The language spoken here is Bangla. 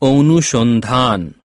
অনুসন্ধান।